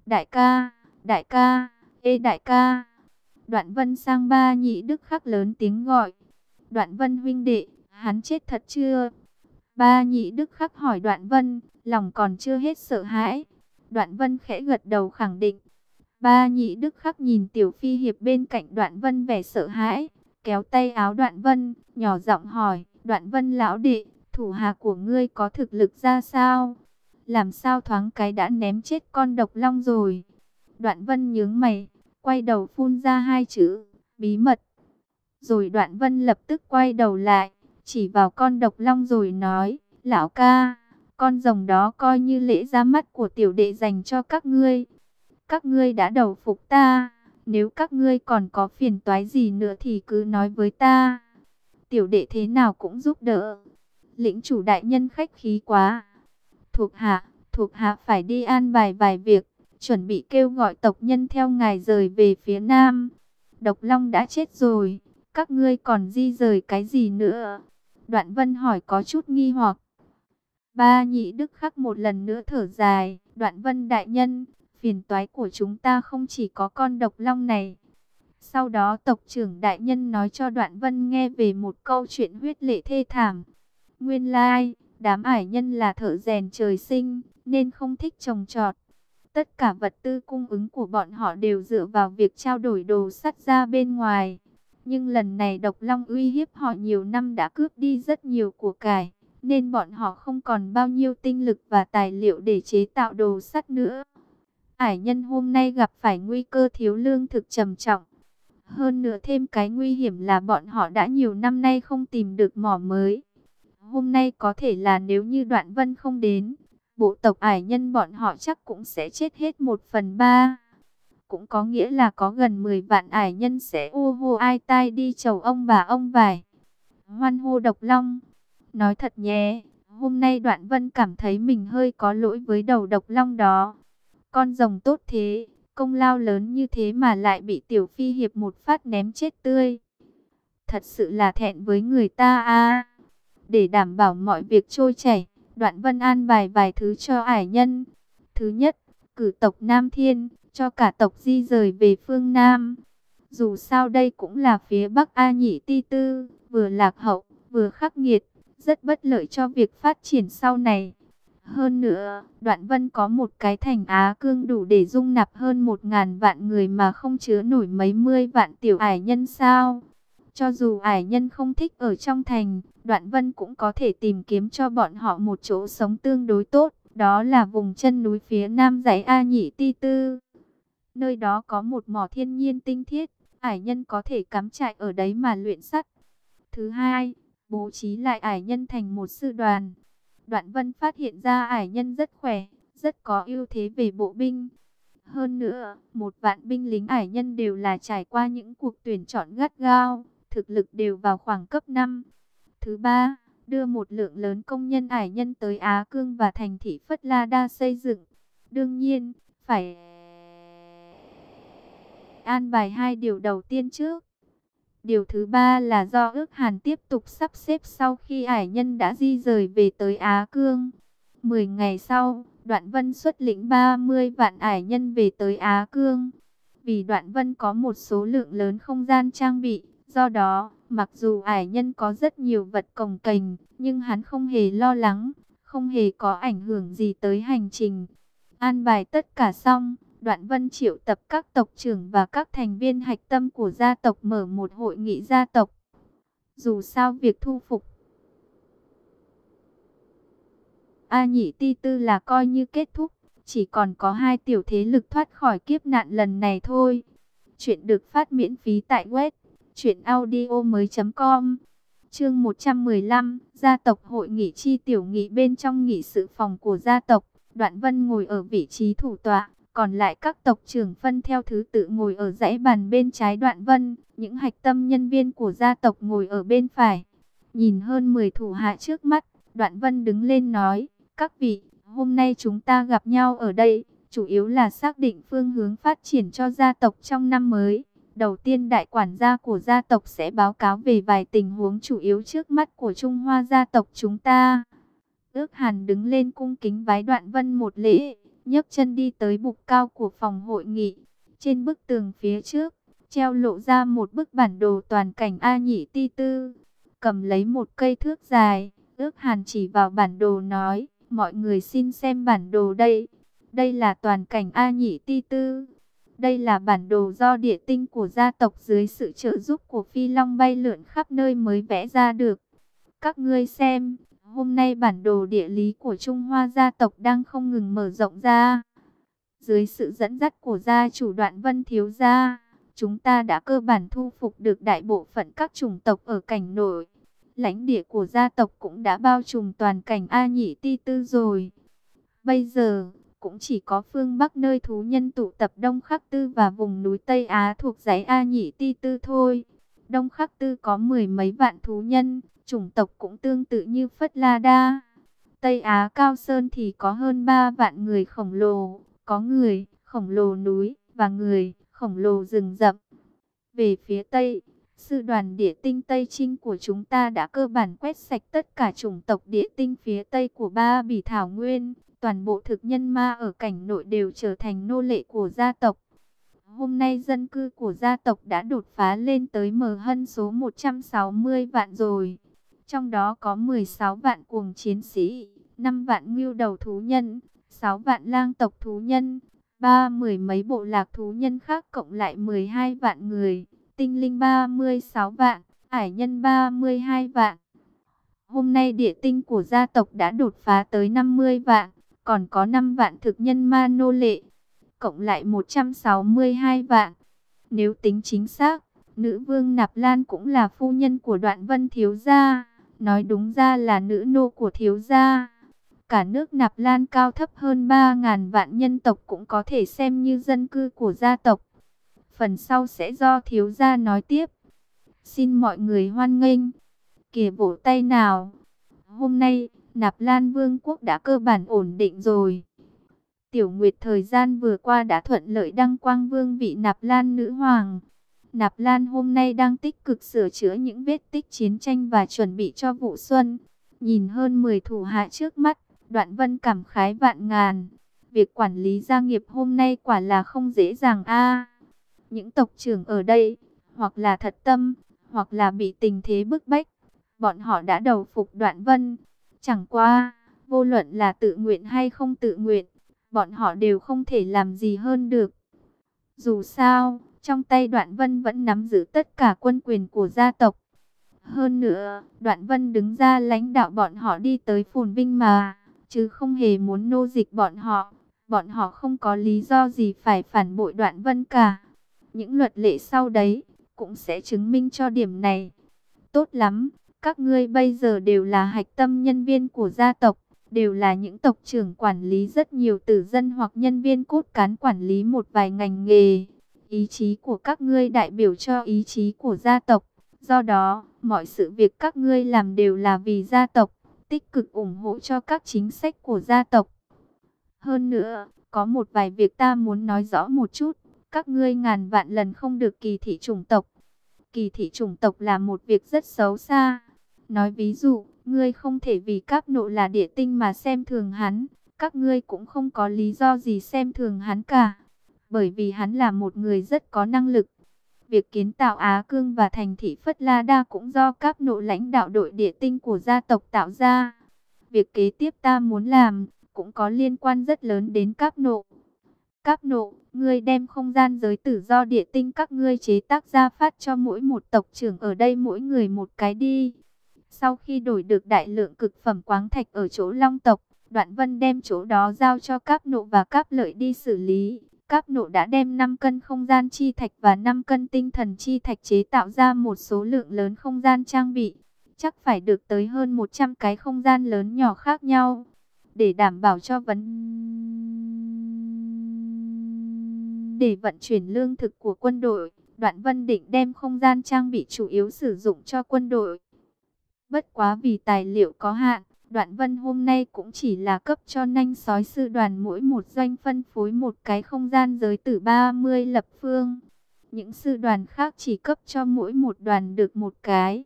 Đại ca, đại ca, ê đại ca. Đoạn vân sang ba nhị đức khắc lớn tiếng gọi. Đoạn vân huynh đệ, hắn chết thật chưa? Ba nhị đức khắc hỏi đoạn vân, lòng còn chưa hết sợ hãi. Đoạn vân khẽ gật đầu khẳng định. Ba nhị đức khắc nhìn tiểu phi hiệp bên cạnh đoạn vân vẻ sợ hãi, kéo tay áo đoạn vân, nhỏ giọng hỏi, đoạn vân lão đệ, thủ hạ của ngươi có thực lực ra sao? Làm sao thoáng cái đã ném chết con độc long rồi? Đoạn vân nhướng mày, quay đầu phun ra hai chữ, bí mật. Rồi đoạn vân lập tức quay đầu lại, chỉ vào con độc long rồi nói, lão ca, con rồng đó coi như lễ ra mắt của tiểu đệ dành cho các ngươi. Các ngươi đã đầu phục ta, nếu các ngươi còn có phiền toái gì nữa thì cứ nói với ta. Tiểu đệ thế nào cũng giúp đỡ. Lĩnh chủ đại nhân khách khí quá. Thuộc hạ, thuộc hạ phải đi an bài vài việc, chuẩn bị kêu gọi tộc nhân theo ngài rời về phía nam. Độc Long đã chết rồi, các ngươi còn di rời cái gì nữa? Đoạn Vân hỏi có chút nghi hoặc. Ba nhị đức khắc một lần nữa thở dài. Đoạn Vân đại nhân, phiền toái của chúng ta không chỉ có con độc long này. Sau đó tộc trưởng đại nhân nói cho Đoạn Vân nghe về một câu chuyện huyết lệ thê thảm. Nguyên lai, đám ải nhân là thợ rèn trời sinh, nên không thích trồng trọt. Tất cả vật tư cung ứng của bọn họ đều dựa vào việc trao đổi đồ sắt ra bên ngoài. Nhưng lần này độc long uy hiếp họ nhiều năm đã cướp đi rất nhiều của cải, nên bọn họ không còn bao nhiêu tinh lực và tài liệu để chế tạo đồ sắt nữa. Ải nhân hôm nay gặp phải nguy cơ thiếu lương thực trầm trọng. Hơn nữa thêm cái nguy hiểm là bọn họ đã nhiều năm nay không tìm được mỏ mới. Hôm nay có thể là nếu như đoạn vân không đến, bộ tộc ải nhân bọn họ chắc cũng sẽ chết hết một phần ba. Cũng có nghĩa là có gần 10 vạn ải nhân sẽ u hô ai tai đi chầu ông bà ông vải. Hoan hô độc long. Nói thật nhé, hôm nay đoạn vân cảm thấy mình hơi có lỗi với đầu độc long đó. Con rồng tốt thế, công lao lớn như thế mà lại bị tiểu phi hiệp một phát ném chết tươi. Thật sự là thẹn với người ta a. Để đảm bảo mọi việc trôi chảy, Đoạn Vân an bài vài thứ cho ải nhân. Thứ nhất, cử tộc Nam Thiên, cho cả tộc di rời về phương Nam. Dù sao đây cũng là phía Bắc A Nhĩ Ti Tư, vừa lạc hậu, vừa khắc nghiệt, rất bất lợi cho việc phát triển sau này. Hơn nữa, Đoạn Vân có một cái thành Á Cương đủ để dung nạp hơn một ngàn vạn người mà không chứa nổi mấy mươi vạn tiểu ải nhân sao. Cho dù ải nhân không thích ở trong thành, Đoạn Vân cũng có thể tìm kiếm cho bọn họ một chỗ sống tương đối tốt. Đó là vùng chân núi phía nam dãy A Nhĩ Ti Tư. Nơi đó có một mỏ thiên nhiên tinh thiết, ải nhân có thể cắm trại ở đấy mà luyện sắt. Thứ hai, bố trí lại ải nhân thành một sư đoàn. Đoạn Vân phát hiện ra ải nhân rất khỏe, rất có ưu thế về bộ binh. Hơn nữa, một vạn binh lính ải nhân đều là trải qua những cuộc tuyển chọn gắt gao, thực lực đều vào khoảng cấp 5. Thứ ba, đưa một lượng lớn công nhân ải nhân tới Á Cương và thành thị Phất La Đa xây dựng. Đương nhiên, phải an bài hai điều đầu tiên trước. Điều thứ ba là do ước hàn tiếp tục sắp xếp sau khi ải nhân đã di rời về tới Á Cương. Mười ngày sau, Đoạn Vân xuất lĩnh 30 vạn ải nhân về tới Á Cương. Vì Đoạn Vân có một số lượng lớn không gian trang bị, do đó, mặc dù ải nhân có rất nhiều vật cồng kềnh, nhưng hắn không hề lo lắng, không hề có ảnh hưởng gì tới hành trình. An bài tất cả xong, Đoạn Vân triệu tập các tộc trưởng và các thành viên hạch tâm của gia tộc mở một hội nghị gia tộc. Dù sao việc thu phục A nhị Ti Tư là coi như kết thúc, chỉ còn có hai tiểu thế lực thoát khỏi kiếp nạn lần này thôi. Chuyện được phát miễn phí tại web truyệnaudiomoi.com. Chương 115, gia tộc hội nghị chi tiểu nghị bên trong nghị sự phòng của gia tộc, Đoạn Vân ngồi ở vị trí thủ tọa, còn lại các tộc trưởng phân theo thứ tự ngồi ở dãy bàn bên trái đoạn vân, những hạch tâm nhân viên của gia tộc ngồi ở bên phải. Nhìn hơn 10 thủ hạ trước mắt, đoạn vân đứng lên nói, các vị, hôm nay chúng ta gặp nhau ở đây, chủ yếu là xác định phương hướng phát triển cho gia tộc trong năm mới. Đầu tiên đại quản gia của gia tộc sẽ báo cáo về vài tình huống chủ yếu trước mắt của Trung Hoa gia tộc chúng ta. Ước hàn đứng lên cung kính vái đoạn vân một lễ nhấc chân đi tới bục cao của phòng hội nghị. Trên bức tường phía trước, treo lộ ra một bức bản đồ toàn cảnh A Nhĩ Ti Tư. Cầm lấy một cây thước dài, ước hàn chỉ vào bản đồ nói, mọi người xin xem bản đồ đây. Đây là toàn cảnh A Nhĩ Ti Tư. Đây là bản đồ do địa tinh của gia tộc dưới sự trợ giúp của Phi Long bay lượn khắp nơi mới vẽ ra được. Các ngươi xem, Hôm nay bản đồ địa lý của Trung Hoa gia tộc đang không ngừng mở rộng ra. Dưới sự dẫn dắt của gia chủ đoạn Vân Thiếu Gia, chúng ta đã cơ bản thu phục được đại bộ phận các chủng tộc ở cảnh nội. Lãnh địa của gia tộc cũng đã bao trùm toàn cảnh A Nhĩ Ti Tư rồi. Bây giờ, cũng chỉ có phương Bắc nơi thú nhân tụ tập Đông Khắc Tư và vùng núi Tây Á thuộc dãy A Nhĩ Ti Tư thôi. Đông Khắc Tư có mười mấy vạn thú nhân, chủng tộc cũng tương tự như Phất La Đa. Tây Á Cao Sơn thì có hơn 3 vạn người khổng lồ, có người, khổng lồ núi, và người, khổng lồ rừng rậm. Về phía Tây, sư đoàn địa tinh Tây Trinh của chúng ta đã cơ bản quét sạch tất cả chủng tộc địa tinh phía Tây của ba bỉ thảo nguyên. Toàn bộ thực nhân ma ở cảnh nội đều trở thành nô lệ của gia tộc. Hôm nay dân cư của gia tộc đã đột phá lên tới mờ hân số 160 vạn rồi. Trong đó có 16 vạn cuồng chiến sĩ, 5 vạn ngưu đầu thú nhân, 6 vạn lang tộc thú nhân, ba mười mấy bộ lạc thú nhân khác cộng lại 12 vạn người, tinh linh 36 vạn, ải nhân 32 vạn. Hôm nay địa tinh của gia tộc đã đột phá tới 50 vạn, còn có 5 vạn thực nhân ma nô lệ, cộng lại 162 vạn. Nếu tính chính xác, nữ vương Nạp Lan cũng là phu nhân của đoạn vân thiếu gia, nói đúng ra là nữ nô của thiếu gia. Cả nước Nạp Lan cao thấp hơn 3.000 vạn nhân tộc cũng có thể xem như dân cư của gia tộc. Phần sau sẽ do thiếu gia nói tiếp. Xin mọi người hoan nghênh. Kìa vỗ tay nào. Hôm nay, Nạp Lan Vương quốc đã cơ bản ổn định rồi. Tiểu Nguyệt thời gian vừa qua đã thuận lợi đăng quang vương vị Nạp Lan nữ hoàng. Nạp Lan hôm nay đang tích cực sửa chữa những vết tích chiến tranh và chuẩn bị cho vụ xuân. Nhìn hơn 10 thủ hạ trước mắt, Đoạn Vân cảm khái vạn ngàn. Việc quản lý gia nghiệp hôm nay quả là không dễ dàng a. những tộc trưởng ở đây, hoặc là thật tâm, hoặc là bị tình thế bức bách, bọn họ đã đầu phục Đoạn Vân. Chẳng qua, vô luận là tự nguyện hay không tự nguyện, bọn họ đều không thể làm gì hơn được. Dù sao, trong tay Đoạn Vân vẫn nắm giữ tất cả quân quyền của gia tộc. Hơn nữa, Đoạn Vân đứng ra lãnh đạo bọn họ đi tới phồn vinh mà, chứ không hề muốn nô dịch bọn họ. Bọn họ không có lý do gì phải phản bội Đoạn Vân cả. Những luật lệ sau đấy cũng sẽ chứng minh cho điểm này. Tốt lắm, các ngươi bây giờ đều là hạch tâm nhân viên của gia tộc đều là những tộc trưởng quản lý rất nhiều tử dân hoặc nhân viên cốt cán quản lý một vài ngành nghề. Ý chí của các ngươi đại biểu cho ý chí của gia tộc. Do đó, mọi sự việc các ngươi làm đều là vì gia tộc, tích cực ủng hộ cho các chính sách của gia tộc. Hơn nữa, có một vài việc ta muốn nói rõ một chút. Các ngươi ngàn vạn lần không được kỳ thị chủng tộc. Kỳ thị chủng tộc là một việc rất xấu xa. Nói ví dụ, Ngươi không thể vì các nộ là địa tinh mà xem thường hắn. Các ngươi cũng không có lý do gì xem thường hắn cả. Bởi vì hắn là một người rất có năng lực. Việc kiến tạo Á Cương và thành thị Phất La Đa cũng do các nộ lãnh đạo đội địa tinh của gia tộc tạo ra. Việc kế tiếp ta muốn làm cũng có liên quan rất lớn đến các nộ. Các nộ, ngươi đem không gian giới tử do địa tinh các ngươi chế tác ra phát cho mỗi một tộc trưởng ở đây mỗi người một cái đi. Sau khi đổi được đại lượng cực phẩm quáng thạch ở chỗ Long tộc, Đoạn Vân đem chỗ đó giao cho Cáp Nộ và Cáp Lợi đi xử lý. Cáp Nộ đã đem 5 cân không gian chi thạch và 5 cân tinh thần chi thạch chế tạo ra một số lượng lớn không gian trang bị. Chắc phải được tới hơn 100 cái không gian lớn nhỏ khác nhau. Để đảm bảo cho vấn để vận chuyển lương thực của quân đội, Đoạn Vân định đem không gian trang bị chủ yếu sử dụng cho quân đội. Bất quá vì tài liệu có hạn, Đoạn Vân hôm nay cũng chỉ là cấp cho nanh sói sư đoàn mỗi một doanh phân phối một cái không gian giới tử 30 lập phương. Những sư đoàn khác chỉ cấp cho mỗi một đoàn được một cái.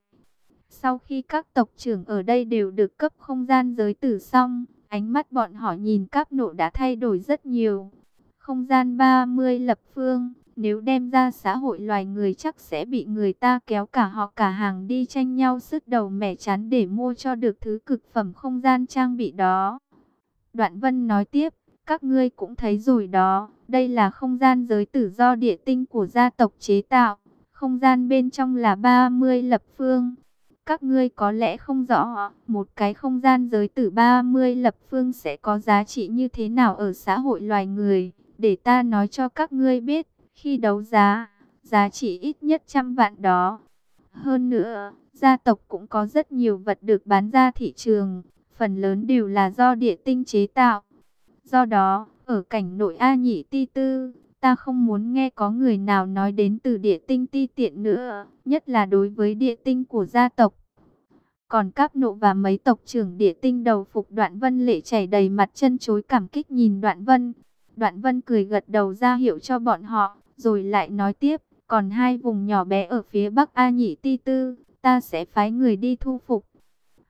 Sau khi các tộc trưởng ở đây đều được cấp không gian giới tử xong, ánh mắt bọn họ nhìn các nộ đã thay đổi rất nhiều. Không gian 30 lập phương, nếu đem ra xã hội loài người chắc sẽ bị người ta kéo cả họ cả hàng đi tranh nhau sứt đầu mẻ chán để mua cho được thứ cực phẩm không gian trang bị đó. Đoạn Vân nói tiếp, các ngươi cũng thấy rồi đó, đây là không gian giới tử do địa tinh của gia tộc chế tạo. Không gian bên trong là 30 lập phương. Các ngươi có lẽ không rõ, một cái không gian giới tử 30 lập phương sẽ có giá trị như thế nào ở xã hội loài người. Để ta nói cho các ngươi biết, khi đấu giá, giá trị ít nhất trăm vạn đó. Hơn nữa, gia tộc cũng có rất nhiều vật được bán ra thị trường, phần lớn đều là do địa tinh chế tạo. Do đó, ở cảnh nội A nhị ti tư, ta không muốn nghe có người nào nói đến từ địa tinh ti tiện nữa, nhất là đối với địa tinh của gia tộc. Còn các nộ và mấy tộc trưởng địa tinh đầu phục đoạn vân lệ chảy đầy mặt chân chối cảm kích nhìn đoạn vân. Đoạn vân cười gật đầu ra hiệu cho bọn họ, rồi lại nói tiếp, còn hai vùng nhỏ bé ở phía bắc A Nhị Ti Tư, ta sẽ phái người đi thu phục.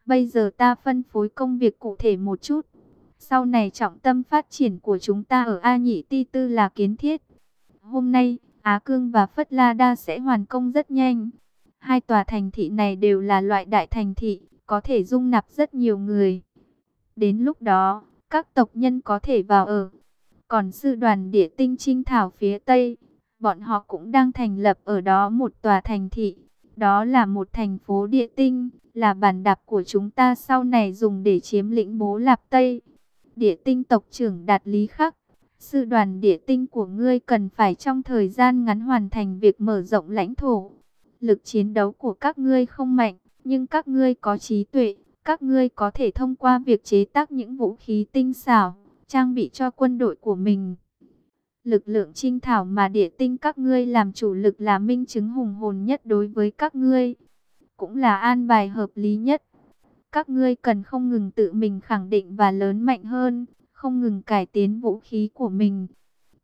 Bây giờ ta phân phối công việc cụ thể một chút. Sau này trọng tâm phát triển của chúng ta ở A Nhị Ti Tư là kiến thiết. Hôm nay, Á Cương và Phất La Đa sẽ hoàn công rất nhanh. Hai tòa thành thị này đều là loại đại thành thị, có thể dung nạp rất nhiều người. Đến lúc đó, các tộc nhân có thể vào ở. Còn sư đoàn địa tinh trinh thảo phía Tây, bọn họ cũng đang thành lập ở đó một tòa thành thị. Đó là một thành phố địa tinh, là bản đạp của chúng ta sau này dùng để chiếm lĩnh bố lạp Tây. Địa tinh tộc trưởng Đạt Lý Khắc, sư đoàn địa tinh của ngươi cần phải trong thời gian ngắn hoàn thành việc mở rộng lãnh thổ. Lực chiến đấu của các ngươi không mạnh, nhưng các ngươi có trí tuệ, các ngươi có thể thông qua việc chế tác những vũ khí tinh xảo, trang bị cho quân đội của mình. Lực lượng trinh thảo mà địa tinh các ngươi làm chủ lực là minh chứng hùng hồn nhất đối với các ngươi. Cũng là an bài hợp lý nhất. Các ngươi cần không ngừng tự mình khẳng định và lớn mạnh hơn, không ngừng cải tiến vũ khí của mình.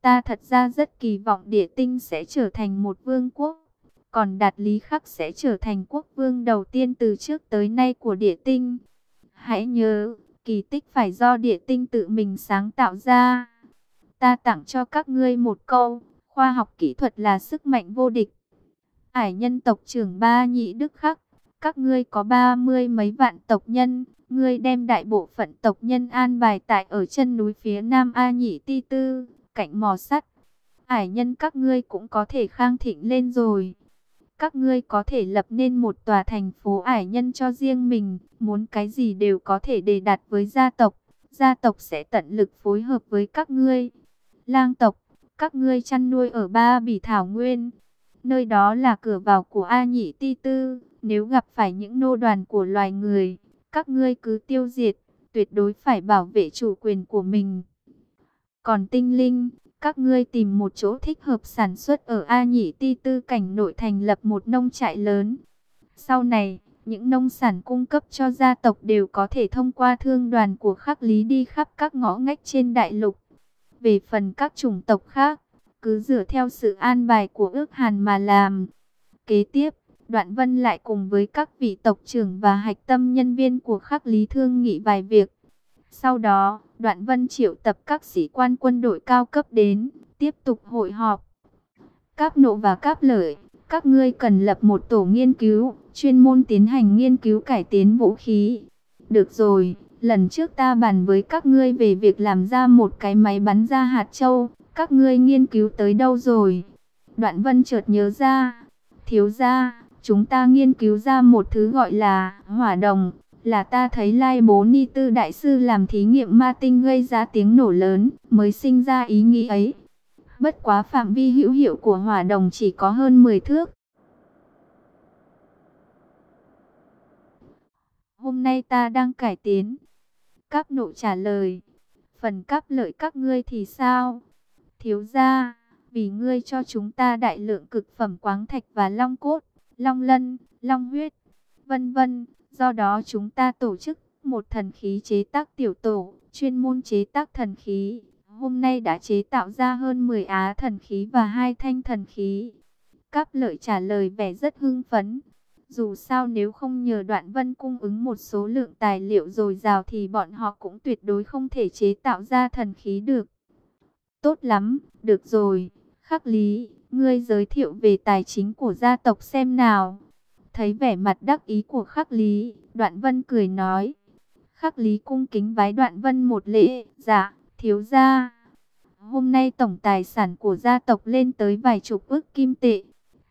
Ta thật ra rất kỳ vọng địa tinh sẽ trở thành một vương quốc. Còn Đạt Lý Khắc sẽ trở thành quốc vương đầu tiên từ trước tới nay của địa tinh. Hãy nhớ, kỳ tích phải do địa tinh tự mình sáng tạo ra. Ta tặng cho các ngươi một câu, khoa học kỹ thuật là sức mạnh vô địch. Ải nhân tộc trưởng ba nhị đức khắc, các ngươi có ba mươi mấy vạn tộc nhân, ngươi đem đại bộ phận tộc nhân an bài tại ở chân núi phía nam A nhị ti tư, cạnh mò sắt. Ải nhân các ngươi cũng có thể khang thịnh lên rồi. Các ngươi có thể lập nên một tòa thành phố ải nhân cho riêng mình, muốn cái gì đều có thể đề đạt với gia tộc. Gia tộc sẽ tận lực phối hợp với các ngươi lang tộc, các ngươi chăn nuôi ở Ba Bỉ Thảo Nguyên. Nơi đó là cửa vào của A Nhị Ti Tư, nếu gặp phải những nô đoàn của loài người, các ngươi cứ tiêu diệt, tuyệt đối phải bảo vệ chủ quyền của mình. Còn tinh linh, các ngươi tìm một chỗ thích hợp sản xuất ở A Nhị Ti Tư cảnh nội thành lập một nông trại lớn. Sau này, những nông sản cung cấp cho gia tộc đều có thể thông qua thương đoàn của khắc lý đi khắp các ngõ ngách trên đại lục. Về phần các chủng tộc khác, cứ dựa theo sự an bài của ước hàn mà làm. Kế tiếp, Đoạn Vân lại cùng với các vị tộc trưởng và hạch tâm nhân viên của khắc lý thương nghị vài việc. Sau đó, Đoạn Vân triệu tập các sĩ quan quân đội cao cấp đến, tiếp tục hội họp. các nộ và các lợi, các ngươi cần lập một tổ nghiên cứu, chuyên môn tiến hành nghiên cứu cải tiến vũ khí. Được rồi, Lần trước ta bàn với các ngươi về việc làm ra một cái máy bắn ra hạt châu, các ngươi nghiên cứu tới đâu rồi? Đoạn vân chợt nhớ ra, thiếu ra, chúng ta nghiên cứu ra một thứ gọi là hỏa đồng, là ta thấy Lai Bố Ni Tư Đại Sư làm thí nghiệm ma tinh gây ra tiếng nổ lớn, mới sinh ra ý nghĩ ấy. Bất quá phạm vi hữu hiệu của hỏa đồng chỉ có hơn 10 thước. Hôm nay ta đang cải tiến, Cáp nộ trả lời, phần cáp lợi các ngươi thì sao? Thiếu gia, vì ngươi cho chúng ta đại lượng cực phẩm quáng thạch và long cốt, long lân, long huyết, vân vân. Do đó chúng ta tổ chức một thần khí chế tác tiểu tổ, chuyên môn chế tác thần khí. Hôm nay đã chế tạo ra hơn 10 á thần khí và hai thanh thần khí. Cáp lợi trả lời vẻ rất hưng phấn. Dù sao nếu không nhờ đoạn vân cung ứng một số lượng tài liệu dồi dào thì bọn họ cũng tuyệt đối không thể chế tạo ra thần khí được. Tốt lắm, được rồi, khắc lý, ngươi giới thiệu về tài chính của gia tộc xem nào. Thấy vẻ mặt đắc ý của khắc lý, đoạn vân cười nói. Khắc lý cung kính vái đoạn vân một lễ, dạ, thiếu gia. Hôm nay tổng tài sản của gia tộc lên tới vài chục ức kim tệ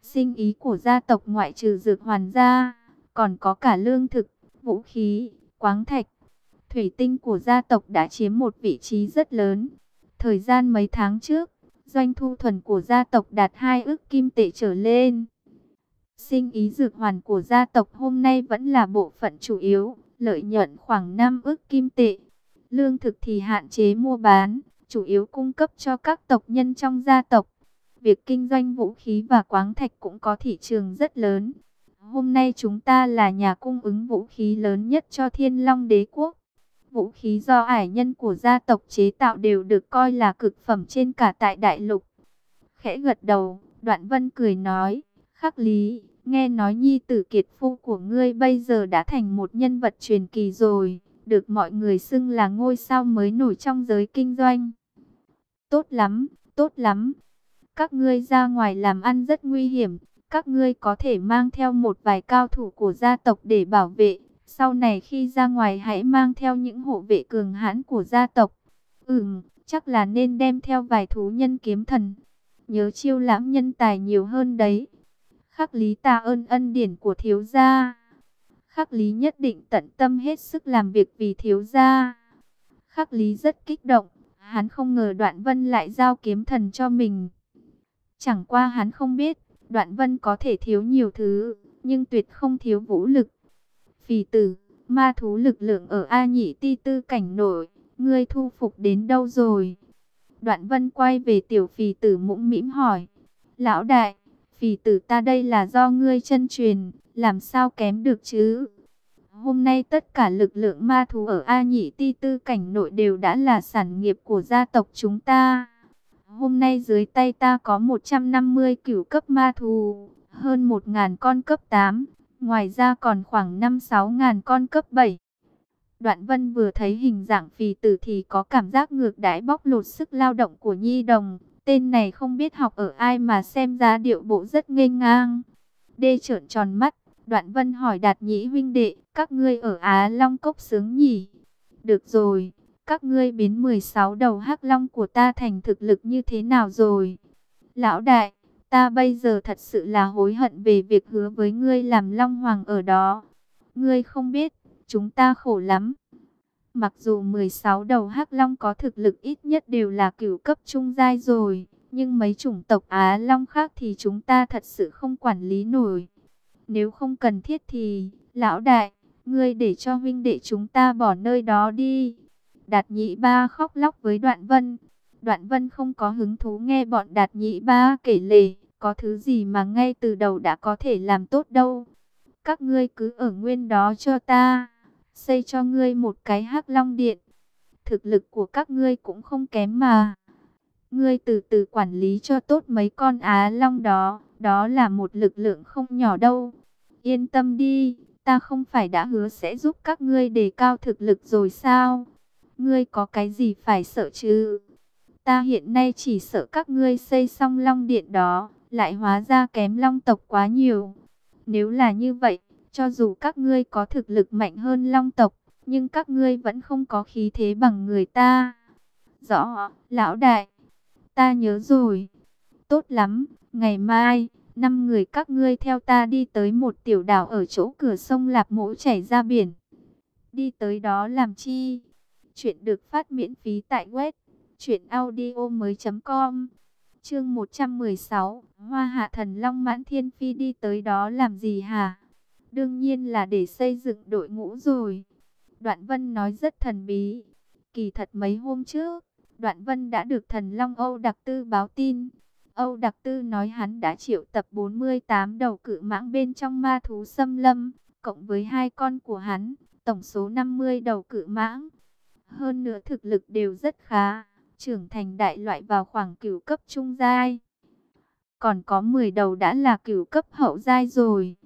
Sinh ý của gia tộc ngoại trừ dược hoàn gia, còn có cả lương thực, vũ khí, quáng thạch. Thủy tinh của gia tộc đã chiếm một vị trí rất lớn. Thời gian mấy tháng trước, doanh thu thuần của gia tộc đạt 2 ức kim tệ trở lên. Sinh ý dược hoàn của gia tộc hôm nay vẫn là bộ phận chủ yếu, lợi nhuận khoảng 5 ức kim tệ. Lương thực thì hạn chế mua bán, chủ yếu cung cấp cho các tộc nhân trong gia tộc. Việc kinh doanh vũ khí và quáng thạch cũng có thị trường rất lớn. Hôm nay chúng ta là nhà cung ứng vũ khí lớn nhất cho Thiên Long Đế Quốc. Vũ khí do ải nhân của gia tộc chế tạo đều được coi là cực phẩm trên cả tại đại lục. Khẽ gật đầu, Đoạn Vân cười nói, khắc lý, nghe nói nhi tử kiệt phu của ngươi bây giờ đã thành một nhân vật truyền kỳ rồi, được mọi người xưng là ngôi sao mới nổi trong giới kinh doanh. Tốt lắm, tốt lắm các ngươi ra ngoài làm ăn rất nguy hiểm, các ngươi có thể mang theo một vài cao thủ của gia tộc để bảo vệ. Sau này khi ra ngoài hãy mang theo những hộ vệ cường hãn của gia tộc. Ừm, chắc là nên đem theo vài thú nhân kiếm thần. Nhớ chiêu lãm nhân tài nhiều hơn đấy. Khắc lý ta ơn ân điển của thiếu gia. Khắc lý nhất định tận tâm hết sức làm việc vì thiếu gia. Khắc lý rất kích động. Hắn không ngờ đoạn vân lại giao kiếm thần cho mình. Chẳng qua hắn không biết, đoạn vân có thể thiếu nhiều thứ, nhưng tuyệt không thiếu vũ lực. Phì tử, ma thú lực lượng ở A nhị ti tư cảnh nổi, ngươi thu phục đến đâu rồi? Đoạn vân quay về tiểu phì tử mũm mĩm hỏi. Lão đại, phì tử ta đây là do ngươi chân truyền, làm sao kém được chứ? Hôm nay tất cả lực lượng ma thú ở A Nhị Ti Tư cảnh nội đều đã là sản nghiệp của gia tộc chúng ta. Hôm nay dưới tay ta có 150 cửu cấp ma thú, hơn 1.000 con cấp 8, ngoài ra còn khoảng 5-6 ngàn con cấp 7. Đoạn vân vừa thấy hình dạng phì tử thì có cảm giác ngược đãi bóc lột sức lao động của nhi đồng. Tên này không biết học ở ai mà xem ra điệu bộ rất nghênh ngang. Đê trợn tròn mắt, đoạn vân hỏi đạt nhĩ huynh đệ, các ngươi ở Á Long Cốc sướng nhỉ? Được rồi, các ngươi biến 16 đầu hắc long của ta thành thực lực như thế nào rồi? Lão đại, ta bây giờ thật sự là hối hận về việc hứa với ngươi làm long hoàng ở đó. Ngươi không biết, chúng ta khổ lắm. Mặc dù 16 đầu hắc long có thực lực ít nhất đều là cửu cấp trung giai rồi, nhưng mấy chủng tộc Á Long khác thì chúng ta thật sự không quản lý nổi. Nếu không cần thiết thì, lão đại, ngươi để cho huynh đệ chúng ta bỏ nơi đó đi. Đạt nhị ba khóc lóc với đoạn vân. Đoạn vân không có hứng thú nghe bọn đạt nhị ba kể lể, có thứ gì mà ngay từ đầu đã có thể làm tốt đâu. Các ngươi cứ ở nguyên đó cho ta, xây cho ngươi một cái hắc long điện. Thực lực của các ngươi cũng không kém mà. Ngươi từ từ quản lý cho tốt mấy con á long đó, đó là một lực lượng không nhỏ đâu. Yên tâm đi, ta không phải đã hứa sẽ giúp các ngươi đề cao thực lực rồi sao? Ngươi có cái gì phải sợ chứ? Ta hiện nay chỉ sợ các ngươi xây xong long điện đó, lại hóa ra kém long tộc quá nhiều. Nếu là như vậy, cho dù các ngươi có thực lực mạnh hơn long tộc, nhưng các ngươi vẫn không có khí thế bằng người ta. Rõ, lão đại, ta nhớ rồi. Tốt lắm, ngày mai năm người các ngươi theo ta đi tới một tiểu đảo ở chỗ cửa sông Lạp Mỗ chảy ra biển. Đi tới đó làm chi? Chuyện được phát miễn phí tại web truyệnaudiomoi.com. Chương 116, Hoa Hạ Thần Long Mãn Thiên Phi đi tới đó làm gì hả? Đương nhiên là để xây dựng đội ngũ rồi. Đoạn Vân nói rất thần bí. Kỳ thật mấy hôm trước, Đoạn Vân đã được thần Long Âu đặc tư báo tin Âu Đặc Tư nói hắn đã triệu tập 48 đầu cự mãng bên trong ma thú xâm lâm, cộng với hai con của hắn, tổng số 50 đầu cự mãng. Hơn nữa thực lực đều rất khá, trưởng thành đại loại vào khoảng cửu cấp trung giai. Còn có 10 đầu đã là cửu cấp hậu giai rồi.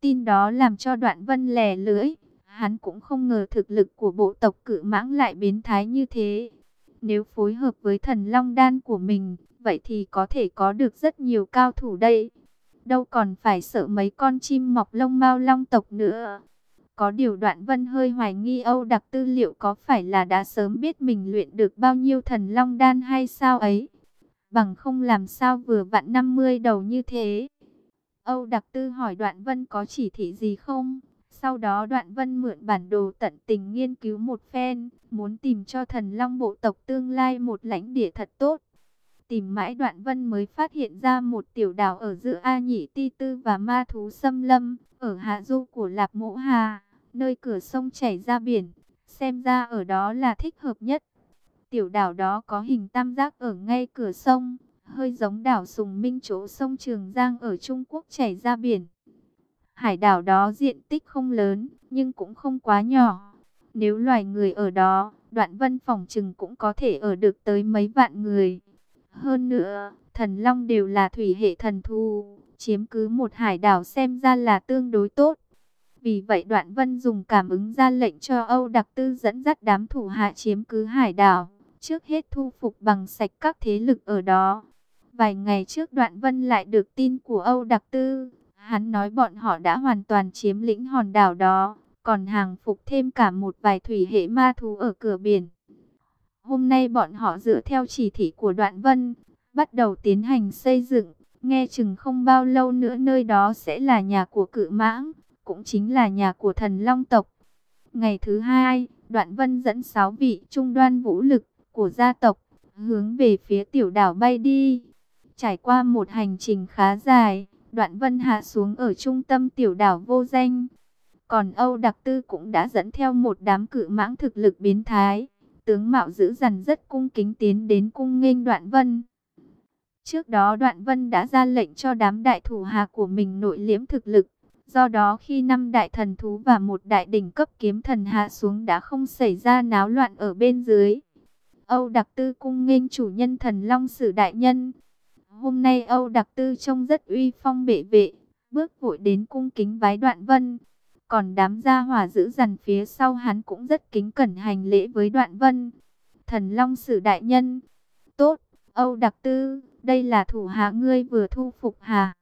Tin đó làm cho đoạn vân lè lưỡi. Hắn cũng không ngờ thực lực của bộ tộc cự mãng lại biến thái như thế. Nếu phối hợp với thần long đan của mình, vậy thì có thể có được rất nhiều cao thủ đây. Đâu còn phải sợ mấy con chim mọc lông mao long tộc nữa. Có điều đoạn vân hơi hoài nghi Âu đặc tư liệu có phải là đã sớm biết mình luyện được bao nhiêu thần long đan hay sao ấy. Bằng không làm sao vừa vặn 50 đầu như thế. Âu đặc tư hỏi đoạn vân có chỉ thị gì không? Sau đó đoạn vân mượn bản đồ tận tình nghiên cứu một phen, muốn tìm cho thần long bộ tộc tương lai một lãnh địa thật tốt. Tìm mãi đoạn vân mới phát hiện ra một tiểu đảo ở giữa A Nhĩ Ti Tư và Ma Thú Xâm Lâm, ở hạ du của Lạp Mỗ Hà, nơi cửa sông chảy ra biển, xem ra ở đó là thích hợp nhất. Tiểu đảo đó có hình tam giác ở ngay cửa sông, hơi giống đảo Sùng Minh chỗ sông Trường Giang ở Trung Quốc chảy ra biển. Hải đảo đó diện tích không lớn, nhưng cũng không quá nhỏ. Nếu loài người ở đó, đoạn vân phòng trừng cũng có thể ở được tới mấy vạn người. Hơn nữa, thần long đều là thủy hệ thần thu, chiếm cứ một hải đảo xem ra là tương đối tốt. Vì vậy Đoạn Vân dùng cảm ứng ra lệnh cho Âu Đặc Tư dẫn dắt đám thủ hạ chiếm cứ hải đảo, trước hết thu phục bằng sạch các thế lực ở đó. Vài ngày trước Đoạn Vân lại được tin của Âu Đặc Tư. Hắn nói bọn họ đã hoàn toàn chiếm lĩnh hòn đảo đó, còn hàng phục thêm cả một vài thủy hệ ma thú ở cửa biển. Hôm nay bọn họ dựa theo chỉ thị của Đoạn Vân, bắt đầu tiến hành xây dựng. Nghe chừng không bao lâu nữa nơi đó sẽ là nhà của cự mãng, cũng chính là nhà của thần long tộc. Ngày thứ hai, Đoạn Vân dẫn sáu vị trung đoan vũ lực của gia tộc, hướng về phía tiểu đảo bay đi. Trải qua một hành trình khá dài, Đoạn Vân hạ xuống ở trung tâm tiểu đảo vô danh. Còn Âu Đặc Tư cũng đã dẫn theo một đám cự mãng thực lực biến thái. Tướng Mạo giữ dằn rất cung kính tiến đến cung nghênh Đoạn Vân. Trước đó Đoạn Vân đã ra lệnh cho đám đại thủ hạ của mình nội liễm thực lực. Do đó khi năm đại thần thú và một đại đỉnh cấp kiếm thần hạ xuống đã không xảy ra náo loạn ở bên dưới. Âu Đặc Tư cung nghênh chủ nhân thần Long Sử Đại Nhân. Hôm nay Âu Đặc Tư trông rất uy phong bệ vệ, bước vội đến cung kính vái Đoạn Vân. Còn đám gia hỏa giữ dằn phía sau hắn cũng rất kính cẩn hành lễ với Đoạn Vân. Thần Long Sử Đại Nhân. Tốt, Âu Đặc Tư, đây là thủ hạ ngươi vừa thu phục hà.